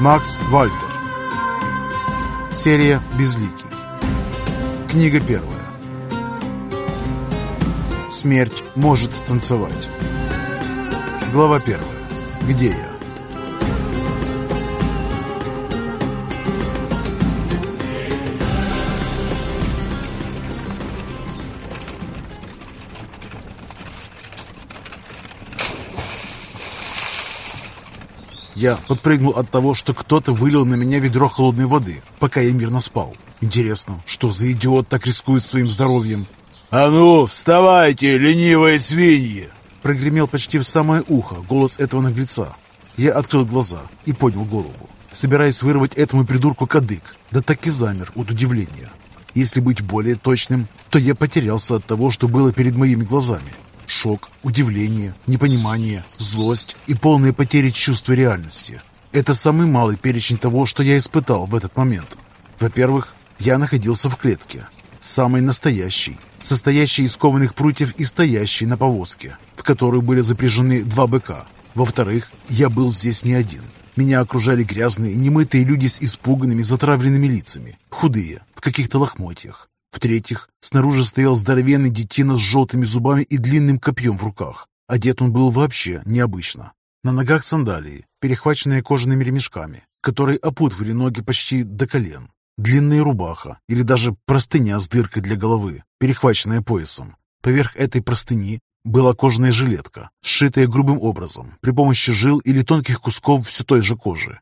Макс Вальтер. Серия «Безликий». Книга первая. Смерть может танцевать. Глава первая. Где я? Я подпрыгнул от того, что кто-то вылил на меня ведро холодной воды, пока я мирно спал. Интересно, что за идиот так рискует своим здоровьем? «А ну, вставайте, ленивые свиньи!» Прогремел почти в самое ухо голос этого наглеца. Я открыл глаза и поднял голову, собираясь вырвать этому придурку кадык, да так и замер от удивления. Если быть более точным, то я потерялся от того, что было перед моими глазами. Шок, удивление, непонимание, злость и полная потеря чувства реальности. Это самый малый перечень того, что я испытал в этот момент. Во-первых, я находился в клетке. Самой настоящей, состоящей из кованых прутьев и стоящей на повозке, в которую были запряжены два быка. Во-вторых, я был здесь не один. Меня окружали грязные, немытые люди с испуганными, затравленными лицами, худые, в каких-то лохмотьях. В-третьих, снаружи стоял здоровенный детина с желтыми зубами и длинным копьем в руках. Одет он был вообще необычно. На ногах сандалии, перехваченные кожаными ремешками, которые опутывали ноги почти до колен. Длинная рубаха или даже простыня с дыркой для головы, перехваченная поясом. Поверх этой простыни была кожаная жилетка, сшитая грубым образом, при помощи жил или тонких кусков все той же кожи.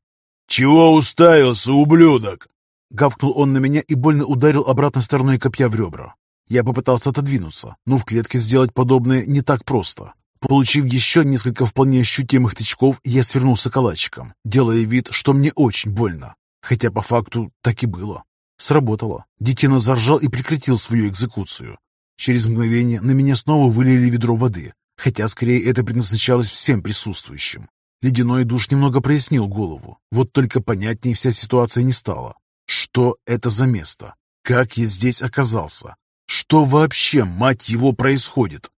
«Чего уставился, ублюдок?» Гавкнул он на меня и больно ударил обратной стороной копья в ребра. Я попытался отодвинуться, но в клетке сделать подобное не так просто. Получив еще несколько вполне ощутимых тычков, я свернулся калачиком, делая вид, что мне очень больно. Хотя по факту так и было. Сработало. Детина заржал и прекратил свою экзекуцию. Через мгновение на меня снова вылили ведро воды, хотя скорее это предназначалось всем присутствующим. Ледяной душ немного прояснил голову, вот только понятнее вся ситуация не стала. Что это за место? Как я здесь оказался? Что вообще, мать его, происходит?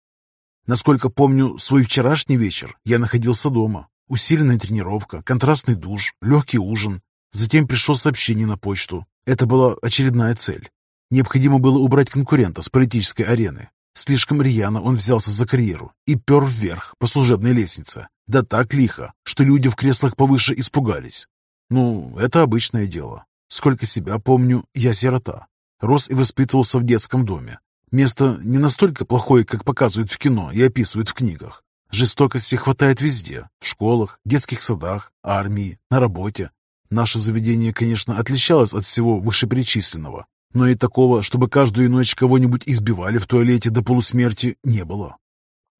Насколько помню свой вчерашний вечер, я находился дома. Усиленная тренировка, контрастный душ, легкий ужин. Затем пришло сообщение на почту. Это была очередная цель. Необходимо было убрать конкурента с политической арены. Слишком рьяно он взялся за карьеру и пер вверх по служебной лестнице. Да так лихо, что люди в креслах повыше испугались. Ну, это обычное дело. Сколько себя помню, я сирота. Рос и воспитывался в детском доме. Место не настолько плохое, как показывают в кино и описывают в книгах. Жестокости хватает везде. В школах, детских садах, армии, на работе. Наше заведение, конечно, отличалось от всего вышеперечисленного. Но и такого, чтобы каждую ночь кого-нибудь избивали в туалете до полусмерти, не было.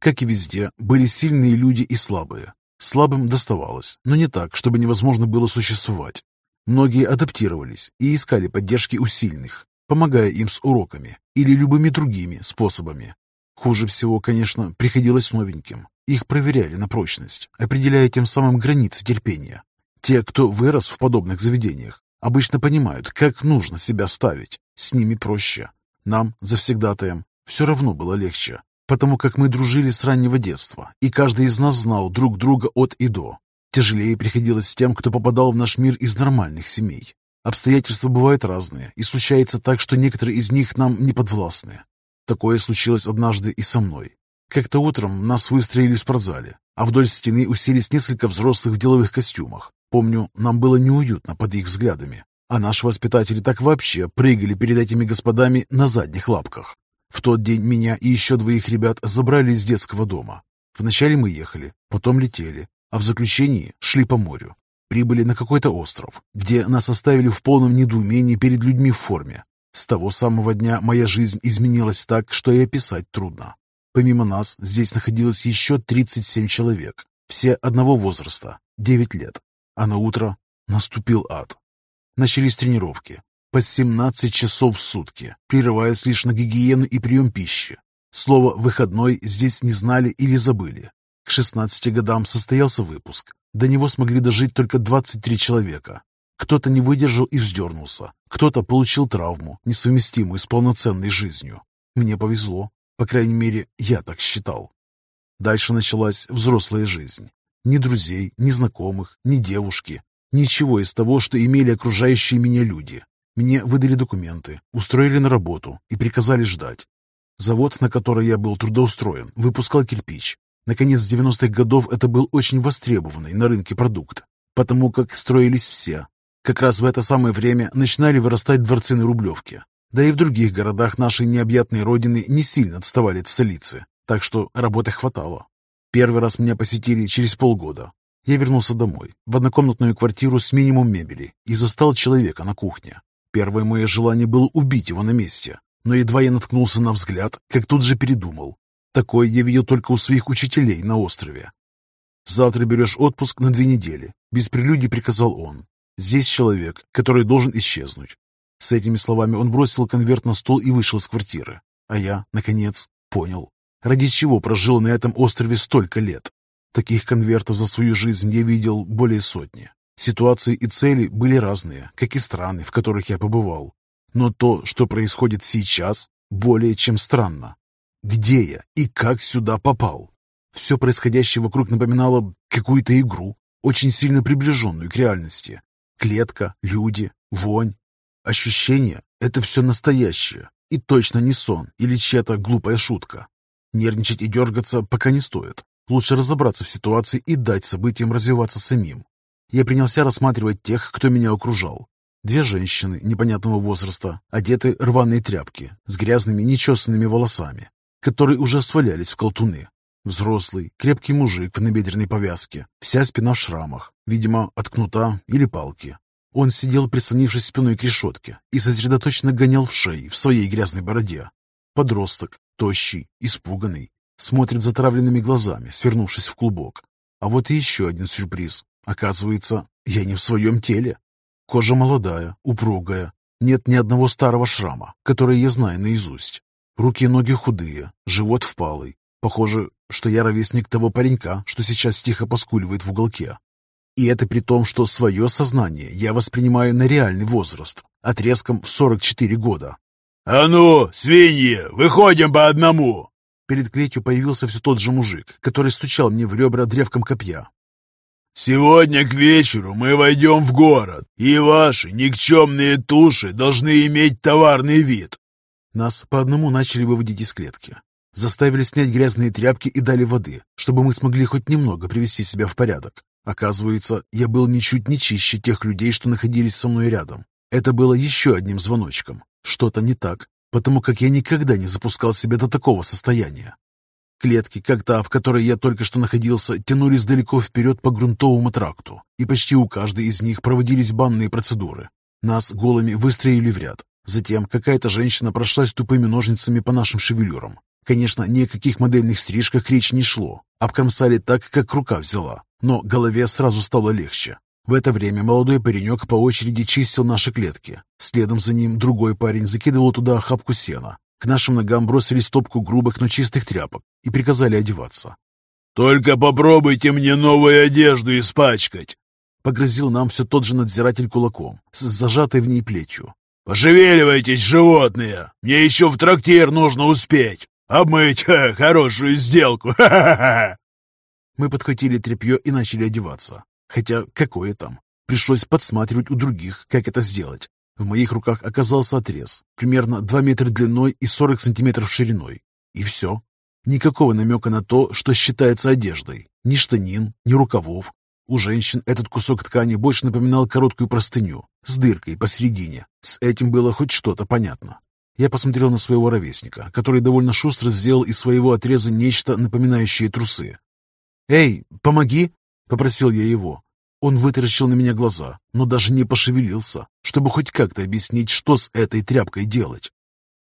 Как и везде, были сильные люди и слабые. Слабым доставалось, но не так, чтобы невозможно было существовать. Многие адаптировались и искали поддержки у сильных, помогая им с уроками или любыми другими способами. Хуже всего, конечно, приходилось новеньким. Их проверяли на прочность, определяя тем самым границы терпения. Те, кто вырос в подобных заведениях, обычно понимают, как нужно себя ставить. С ними проще. Нам, завсегдатаем, все равно было легче, потому как мы дружили с раннего детства, и каждый из нас знал друг друга от и до. Тяжелее приходилось тем, кто попадал в наш мир из нормальных семей. Обстоятельства бывают разные, и случается так, что некоторые из них нам не подвластны. Такое случилось однажды и со мной. Как-то утром нас выстроили в спортзале, а вдоль стены уселись несколько взрослых в деловых костюмах. Помню, нам было неуютно под их взглядами, а наши воспитатели так вообще прыгали перед этими господами на задних лапках. В тот день меня и еще двоих ребят забрали из детского дома. Вначале мы ехали, потом летели, а в заключении шли по морю. Прибыли на какой-то остров, где нас оставили в полном недоумении перед людьми в форме. С того самого дня моя жизнь изменилась так, что и описать трудно. Помимо нас, здесь находилось еще 37 человек, все одного возраста, 9 лет. А на утро наступил ад. Начались тренировки, по 17 часов в сутки, прерываясь лишь на гигиену и прием пищи. Слово «выходной» здесь не знали или забыли. К 16 годам состоялся выпуск. До него смогли дожить только 23 человека. Кто-то не выдержал и вздернулся. Кто-то получил травму, несовместимую с полноценной жизнью. Мне повезло. По крайней мере, я так считал. Дальше началась взрослая жизнь. Ни друзей, ни знакомых, ни девушки. Ничего из того, что имели окружающие меня люди. Мне выдали документы, устроили на работу и приказали ждать. Завод, на который я был трудоустроен, выпускал кирпич. Наконец, с 90-х годов это был очень востребованный на рынке продукт, потому как строились все. Как раз в это самое время начинали вырастать дворцы на Рублевке. Да и в других городах нашей необъятной родины не сильно отставали от столицы, так что работы хватало. Первый раз меня посетили через полгода. Я вернулся домой, в однокомнатную квартиру с минимум мебели, и застал человека на кухне. Первое мое желание было убить его на месте, но едва я наткнулся на взгляд, как тут же передумал. Такой я видел только у своих учителей на острове. «Завтра берешь отпуск на две недели», — без прелюдий приказал он. «Здесь человек, который должен исчезнуть». С этими словами он бросил конверт на стол и вышел из квартиры. А я, наконец, понял, ради чего прожил на этом острове столько лет. Таких конвертов за свою жизнь я видел более сотни. Ситуации и цели были разные, как и страны, в которых я побывал. Но то, что происходит сейчас, более чем странно. Где я и как сюда попал? Все происходящее вокруг напоминало какую-то игру, очень сильно приближенную к реальности. Клетка, люди, вонь. Ощущение — это все настоящее, и точно не сон или чья-то глупая шутка. Нервничать и дергаться пока не стоит. Лучше разобраться в ситуации и дать событиям развиваться самим. Я принялся рассматривать тех, кто меня окружал. Две женщины непонятного возраста, одеты рваные тряпки, с грязными нечесанными волосами, которые уже свалялись в колтуны. Взрослый, крепкий мужик в набедренной повязке, вся спина в шрамах, видимо, от кнута или палки. Он сидел, прислонившись спиной к решетке, и сосредоточенно гонял в шеи в своей грязной бороде. Подросток, тощий, испуганный, смотрит затравленными глазами, свернувшись в клубок. А вот и еще один сюрприз. Оказывается, я не в своем теле. Кожа молодая, упругая. Нет ни одного старого шрама, который я знаю наизусть. Руки и ноги худые, живот впалый. Похоже, что я ровесник того паренька, что сейчас тихо поскуливает в уголке. И это при том, что свое сознание я воспринимаю на реальный возраст, отрезком в 44 года. «А ну, свиньи, выходим по одному!» Перед клетью появился все тот же мужик, который стучал мне в ребра древком копья. «Сегодня к вечеру мы войдем в город, и ваши никчемные туши должны иметь товарный вид». Нас по одному начали выводить из клетки. Заставили снять грязные тряпки и дали воды, чтобы мы смогли хоть немного привести себя в порядок. Оказывается, я был ничуть не чище тех людей, что находились со мной рядом. Это было еще одним звоночком. Что-то не так, потому как я никогда не запускал себя до такого состояния. Клетки, как та, в которой я только что находился, тянулись далеко вперед по грунтовому тракту, и почти у каждой из них проводились банные процедуры. Нас голыми выстроили в ряд. Затем какая-то женщина прошлась тупыми ножницами по нашим шевелюрам. Конечно, ни о каких модельных стрижках речи не шло. Обкромсали так, как рука взяла. Но голове сразу стало легче. В это время молодой паренек по очереди чистил наши клетки. Следом за ним другой парень закидывал туда охапку сена, к нашим ногам бросили стопку грубых, но чистых тряпок и приказали одеваться. «Только попробуйте мне новую одежду испачкать!» Погрозил нам все тот же надзиратель кулаком, с зажатой в ней плетью. «Пошевеливайтесь, животные! Мне еще в трактир нужно успеть! Обмыть ха, хорошую сделку! Ха-ха-ха!» Мы подхватили тряпье и начали одеваться. Хотя какое там? Пришлось подсматривать у других, как это сделать. В моих руках оказался отрез, примерно 2 метра длиной и 40 сантиметров шириной. И все. Никакого намека на то, что считается одеждой. Ни штанин, ни рукавов. У женщин этот кусок ткани больше напоминал короткую простыню с дыркой посередине. С этим было хоть что-то понятно. Я посмотрел на своего ровесника, который довольно шустро сделал из своего отреза нечто напоминающее трусы. «Эй, помоги!» — попросил я его. Он вытаращил на меня глаза, но даже не пошевелился, чтобы хоть как-то объяснить, что с этой тряпкой делать.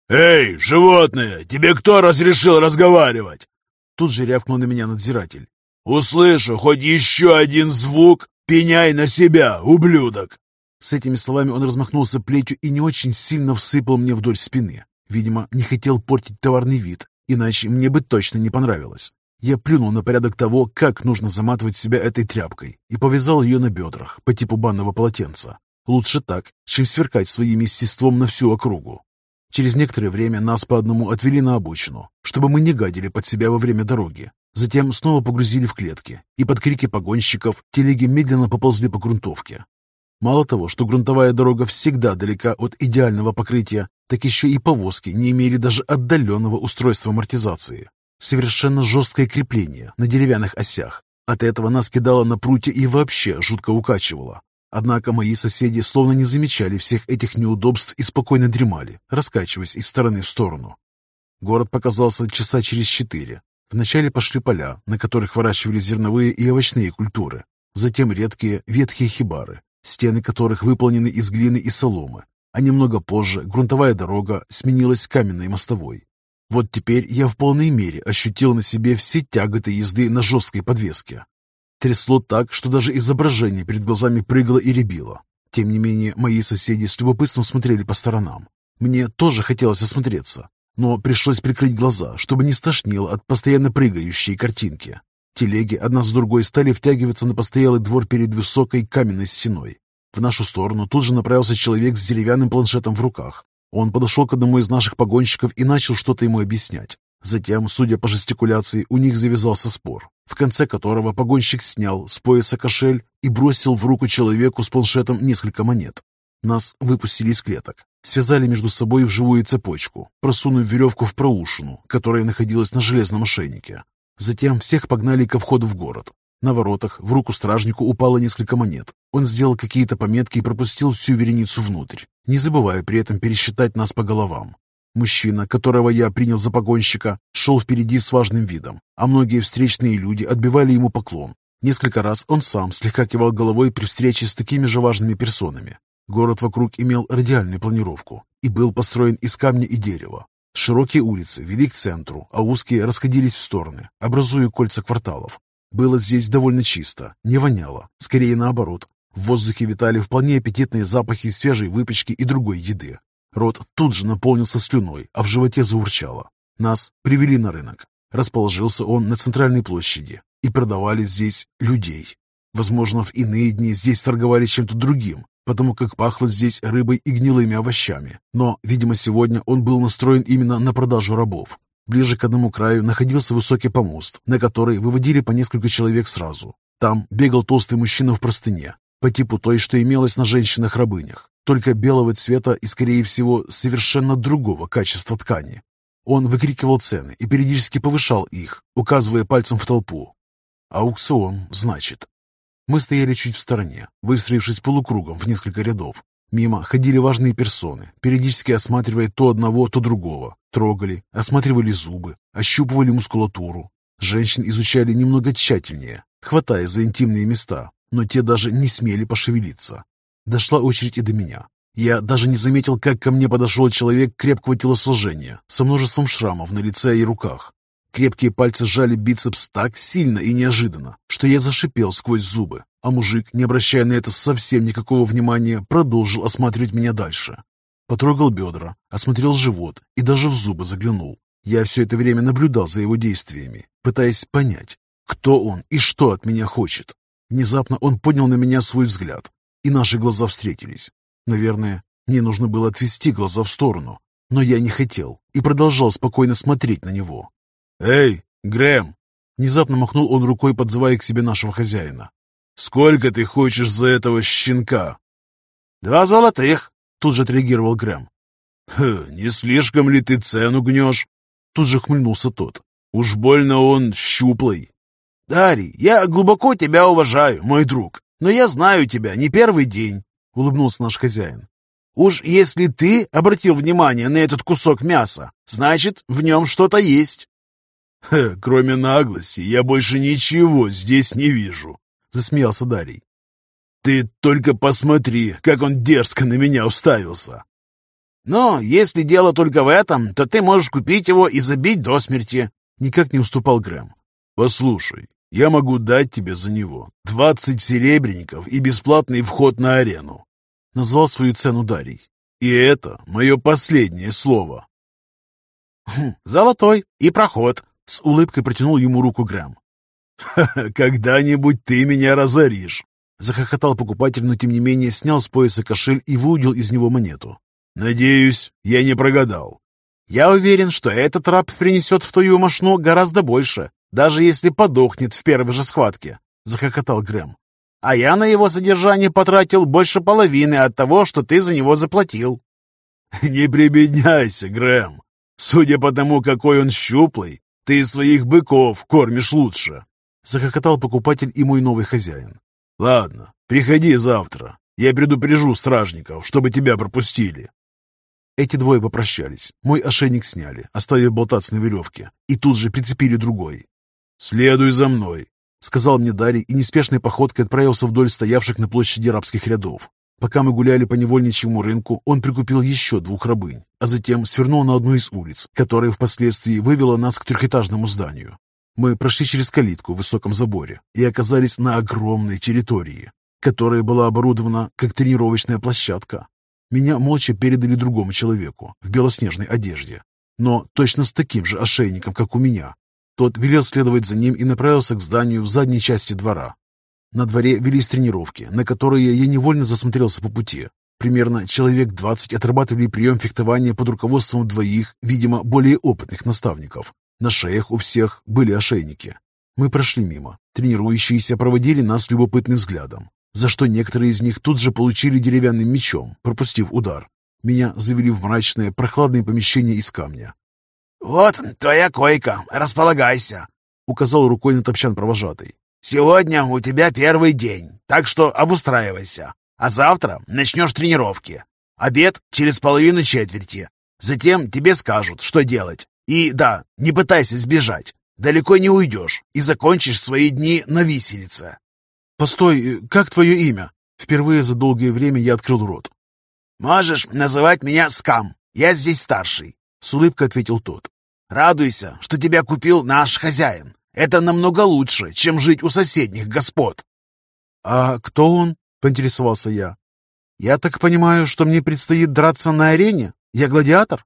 «Эй, животное, тебе кто разрешил разговаривать?» Тут же рявкнул на меня надзиратель. «Услышу хоть еще один звук, пеняй на себя, ублюдок!» С этими словами он размахнулся плетью и не очень сильно всыпал мне вдоль спины. Видимо, не хотел портить товарный вид, иначе мне бы точно не понравилось. Я плюнул на порядок того, как нужно заматывать себя этой тряпкой, и повязал ее на бедрах по типу банного полотенца. Лучше так, чем сверкать своим естеством на всю округу. Через некоторое время нас по одному отвели на обочину, чтобы мы не гадили под себя во время дороги. Затем снова погрузили в клетки, и под крики погонщиков телеги медленно поползли по грунтовке. Мало того, что грунтовая дорога всегда далека от идеального покрытия, так еще и повозки не имели даже отдаленного устройства амортизации. Совершенно жесткое крепление на деревянных осях. От этого нас кидало на прутья и вообще жутко укачивало. Однако мои соседи словно не замечали всех этих неудобств и спокойно дремали, раскачиваясь из стороны в сторону. Город показался часа через четыре. Вначале пошли поля, на которых выращивали зерновые и овощные культуры. Затем редкие ветхие хибары, стены которых выполнены из глины и соломы, а немного позже грунтовая дорога сменилась каменной мостовой. Вот теперь я в полной мере ощутил на себе все тяготы езды на жесткой подвеске. Трясло так, что даже изображение перед глазами прыгало и рябило. Тем не менее, мои соседи с любопытством смотрели по сторонам. Мне тоже хотелось осмотреться, но пришлось прикрыть глаза, чтобы не стошнило от постоянно прыгающей картинки. Телеги одна с другой стали втягиваться на постоялый двор перед высокой каменной стеной. В нашу сторону тут же направился человек с деревянным планшетом в руках. Он подошел к одному из наших погонщиков и начал что-то ему объяснять. Затем, судя по жестикуляции, у них завязался спор, в конце которого погонщик снял с пояса кошель и бросил в руку человеку с планшетом несколько монет. Нас выпустили из клеток, связали между собой в живую цепочку, просунув веревку в проушину, которая находилась на железном ошейнике. Затем всех погнали ко входу в город. На воротах в руку стражнику упало несколько монет. Он сделал какие-то пометки и пропустил всю вереницу внутрь, не забывая при этом пересчитать нас по головам. Мужчина, которого я принял за погонщика, шел впереди с важным видом, а многие встречные люди отбивали ему поклон. Несколько раз он сам слегка кивал головой при встрече с такими же важными персонами. Город вокруг имел радиальную планировку и был построен из камня и дерева. Широкие улицы вели к центру, а узкие расходились в стороны, образуя кольца кварталов. Было здесь довольно чисто, не воняло, скорее наоборот. В воздухе витали вполне аппетитные запахи свежей выпечки и другой еды. Рот тут же наполнился слюной, а в животе заурчало. Нас привели на рынок. Расположился он на центральной площади, и продавали здесь людей. Возможно, в иные дни здесь торговали чем-то другим, потому как пахло здесь рыбой и гнилыми овощами. Но, видимо, сегодня он был настроен именно на продажу рабов. Ближе к одному краю находился высокий помост, на который выводили по несколько человек сразу. Там бегал толстый мужчина в простыне, по типу той, что имелось на женщинах-рабынях, только белого цвета и, скорее всего, совершенно другого качества ткани. Он выкрикивал цены и периодически повышал их, указывая пальцем в толпу. Аукцион, значит. Мы стояли чуть в стороне, выстроившись полукругом в несколько рядов. Мимо ходили важные персоны, периодически осматривая то одного, то другого. Трогали, осматривали зубы, ощупывали мускулатуру. Женщин изучали немного тщательнее, хватая за интимные места, но те даже не смели пошевелиться. Дошла очередь и до меня. Я даже не заметил, как ко мне подошел человек крепкого телосложения, со множеством шрамов на лице и руках. Крепкие пальцы сжали бицепс так сильно и неожиданно, что я зашипел сквозь зубы, а мужик, не обращая на это совсем никакого внимания, продолжил осматривать меня дальше. Потрогал бедра, осмотрел живот и даже в зубы заглянул. Я все это время наблюдал за его действиями, пытаясь понять, кто он и что от меня хочет. Внезапно он поднял на меня свой взгляд, и наши глаза встретились. Наверное, мне нужно было отвести глаза в сторону, но я не хотел и продолжал спокойно смотреть на него. «Эй, Грэм!» Внезапно махнул он рукой, подзывая к себе нашего хозяина. «Сколько ты хочешь за этого щенка?» «Два золотых», — тут же отреагировал Грэм. «Хм, «Не слишком ли ты цену гнешь?» Тут же хмыльнулся тот. «Уж больно он щуплый». «Дарий, я глубоко тебя уважаю, мой друг, но я знаю тебя не первый день», — улыбнулся наш хозяин. «Уж если ты обратил внимание на этот кусок мяса, значит, в нем что-то есть». Ха, кроме наглости, я больше ничего здесь не вижу, засмеялся Дарий. Ты только посмотри, как он дерзко на меня уставился. Но если дело только в этом, то ты можешь купить его и забить до смерти. Никак не уступал Грэм. Послушай, я могу дать тебе за него двадцать серебряников и бесплатный вход на арену. Назвал свою цену Дарий. И это мое последнее слово. Хм, золотой и проход, с улыбкой протянул ему руку Грэм. «Когда-нибудь ты меня разоришь!» Захохотал покупатель, но тем не менее снял с пояса кошель и выудил из него монету. «Надеюсь, я не прогадал». «Я уверен, что этот раб принесет в твою мошну гораздо больше, даже если подохнет в первой же схватке», — захохотал Грэм. а я на его содержание потратил больше половины от того, что ты за него заплатил». «Не прибедняйся, Грэм. Судя по тому, какой он щуплый, ты своих быков кормишь лучше», — захохотал покупатель и мой новый хозяин. «Ладно, приходи завтра. Я предупрежу стражников, чтобы тебя пропустили». Эти двое попрощались. Мой ошейник сняли, оставив болтаться на веревке, и тут же прицепили другой. «Следуй за мной», — сказал мне Дарий и неспешной походкой отправился вдоль стоявших на площади рабских рядов. Пока мы гуляли по невольничьему рынку, он прикупил еще двух рабынь, а затем свернул на одну из улиц, которая впоследствии вывела нас к трехэтажному зданию. Мы прошли через калитку в высоком заборе и оказались на огромной территории, которая была оборудована как тренировочная площадка. Меня молча передали другому человеку в белоснежной одежде, но точно с таким же ошейником, как у меня. Тот велел следовать за ним и направился к зданию в задней части двора. На дворе велись тренировки, на которые я невольно засмотрелся по пути. Примерно человек 20 отрабатывали прием фехтования под руководством двоих, видимо, более опытных наставников. На шеях у всех были ошейники. Мы прошли мимо. Тренирующиеся проводили нас любопытным взглядом за что некоторые из них тут же получили деревянным мечом, пропустив удар. Меня завели в мрачное, прохладное помещение из камня. «Вот твоя койка, располагайся», — указал рукой на топчан провожатый. «Сегодня у тебя первый день, так что обустраивайся. А завтра начнешь тренировки. Обед через половину четверти. Затем тебе скажут, что делать. И да, не пытайся сбежать. Далеко не уйдешь и закончишь свои дни на виселице. «Постой, э, как твое имя?» Впервые за долгое время я открыл рот. «Можешь называть меня Скам. Я здесь старший», — с улыбкой ответил тот. «Радуйся, что тебя купил наш хозяин. Это намного лучше, чем жить у соседних господ». «А кто он?» — поинтересовался я. «Я так понимаю, что мне предстоит драться на арене? Я гладиатор?»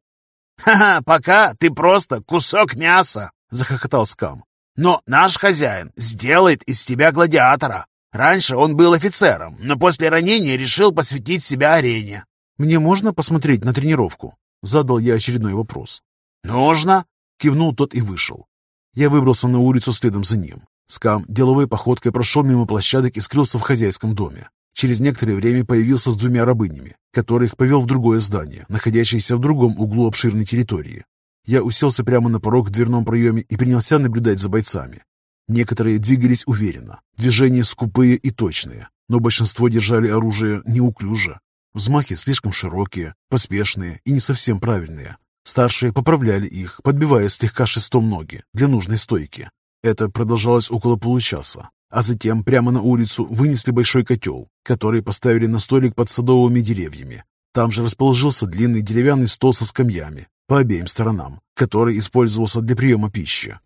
«Ха-ха, пока ты просто кусок мяса!» — захохотал Скам. «Но наш хозяин сделает из тебя гладиатора. Раньше он был офицером, но после ранения решил посвятить себя арене. «Мне можно посмотреть на тренировку?» Задал я очередной вопрос. «Нужно!» Кивнул тот и вышел. Я выбрался на улицу следом за ним. Скам деловой походкой прошел мимо площадок и скрылся в хозяйском доме. Через некоторое время появился с двумя рабынями, которых повел в другое здание, находящееся в другом углу обширной территории. Я уселся прямо на порог в дверном проеме и принялся наблюдать за бойцами. Некоторые двигались уверенно, движения скупые и точные, но большинство держали оружие неуклюже. Взмахи слишком широкие, поспешные и не совсем правильные. Старшие поправляли их, подбивая слегка шестом ноги для нужной стойки. Это продолжалось около получаса, а затем прямо на улицу вынесли большой котел, который поставили на столик под садовыми деревьями. Там же расположился длинный деревянный стол со скамьями по обеим сторонам, который использовался для приема пищи.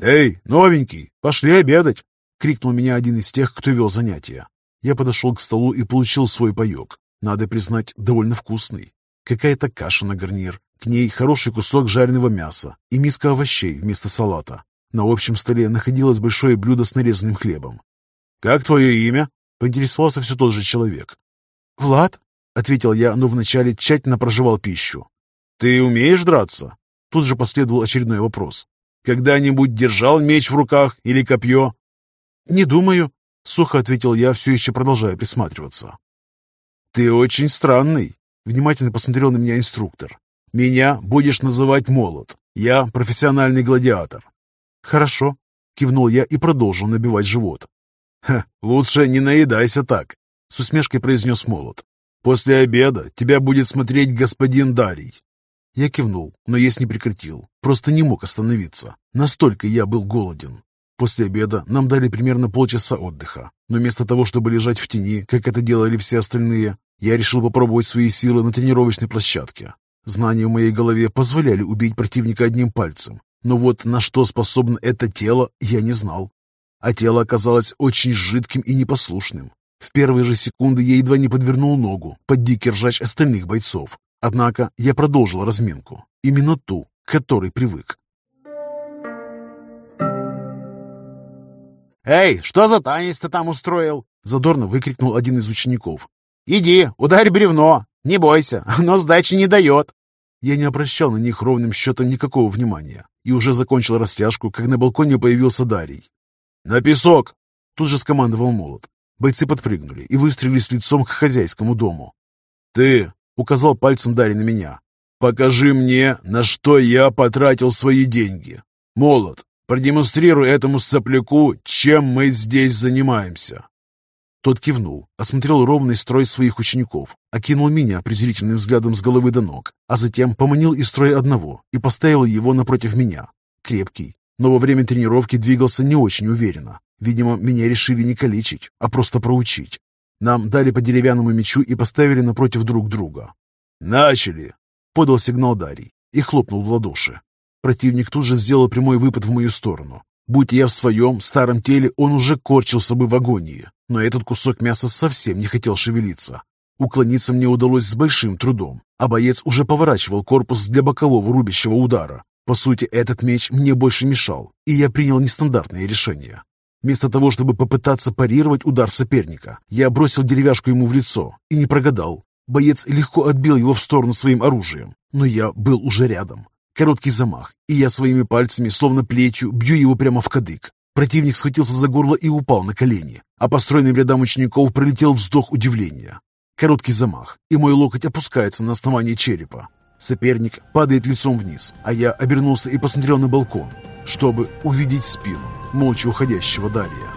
«Эй, новенький, пошли обедать!» — крикнул меня один из тех, кто вел занятия. Я подошел к столу и получил свой паек. Надо признать, довольно вкусный. Какая-то каша на гарнир, к ней хороший кусок жареного мяса и миска овощей вместо салата. На общем столе находилось большое блюдо с нарезанным хлебом. «Как твое имя?» — поинтересовался все тот же человек. «Влад?» — ответил я, но вначале тщательно проживал пищу. «Ты умеешь драться?» Тут же последовал очередной вопрос. Когда-нибудь держал меч в руках или копье?» «Не думаю», — сухо ответил я, все еще продолжая присматриваться. «Ты очень странный», — внимательно посмотрел на меня инструктор. «Меня будешь называть Молот. Я профессиональный гладиатор». «Хорошо», — кивнул я и продолжил набивать живот. «Ха, лучше не наедайся так», — с усмешкой произнес Молот. «После обеда тебя будет смотреть господин Дарий. Я кивнул, но есть не прекратил. Просто не мог остановиться. Настолько я был голоден. После обеда нам дали примерно полчаса отдыха. Но вместо того, чтобы лежать в тени, как это делали все остальные, я решил попробовать свои силы на тренировочной площадке. Знания в моей голове позволяли убить противника одним пальцем. Но вот на что способно это тело, я не знал. А тело оказалось очень жидким и непослушным. В первые же секунды я едва не подвернул ногу под дикий ржач остальных бойцов, Однако я продолжил разминку, именно ту, к которой привык. «Эй, что за танец ты там устроил?» — задорно выкрикнул один из учеников. «Иди, ударь бревно! Не бойся, оно сдачи не дает!» Я не обращал на них ровным счетом никакого внимания и уже закончил растяжку, как на балконе появился Дарий. «На песок!» — тут же скомандовал молот. Бойцы подпрыгнули и выстрелились лицом к хозяйскому дому. «Ты!» — указал пальцем Дарья на меня. «Покажи мне, на что я потратил свои деньги. Молот, продемонстрируй этому сопляку, чем мы здесь занимаемся». Тот кивнул, осмотрел ровный строй своих учеников, окинул меня презрительным взглядом с головы до ног, а затем поманил из строя одного и поставил его напротив меня. Крепкий, но во время тренировки двигался не очень уверенно. Видимо, меня решили не калечить, а просто проучить. Нам дали по деревянному мечу и поставили напротив друг друга. «Начали!» — подал сигнал Дарий и хлопнул в ладоши. Противник тут же сделал прямой выпад в мою сторону. Будь я в своем старом теле, он уже корчился бы в агонии но этот кусок мяса совсем не хотел шевелиться. Уклониться мне удалось с большим трудом, а боец уже поворачивал корпус для бокового рубящего удара. По сути, этот меч мне больше мешал, и я принял нестандартное решение. Вместо того, чтобы попытаться парировать удар соперника, я бросил деревяшку ему в лицо и не прогадал. Боец легко отбил его в сторону своим оружием, но я был уже рядом. Короткий замах, и я своими пальцами, словно плетью, бью его прямо в кадык. Противник схватился за горло и упал на колени, а по рядам учеников пролетел вздох удивления. Короткий замах, и мой локоть опускается на основание черепа. Соперник падает лицом вниз, а я обернулся и посмотрел на балкон, чтобы увидеть спину молча уходящего Дарья.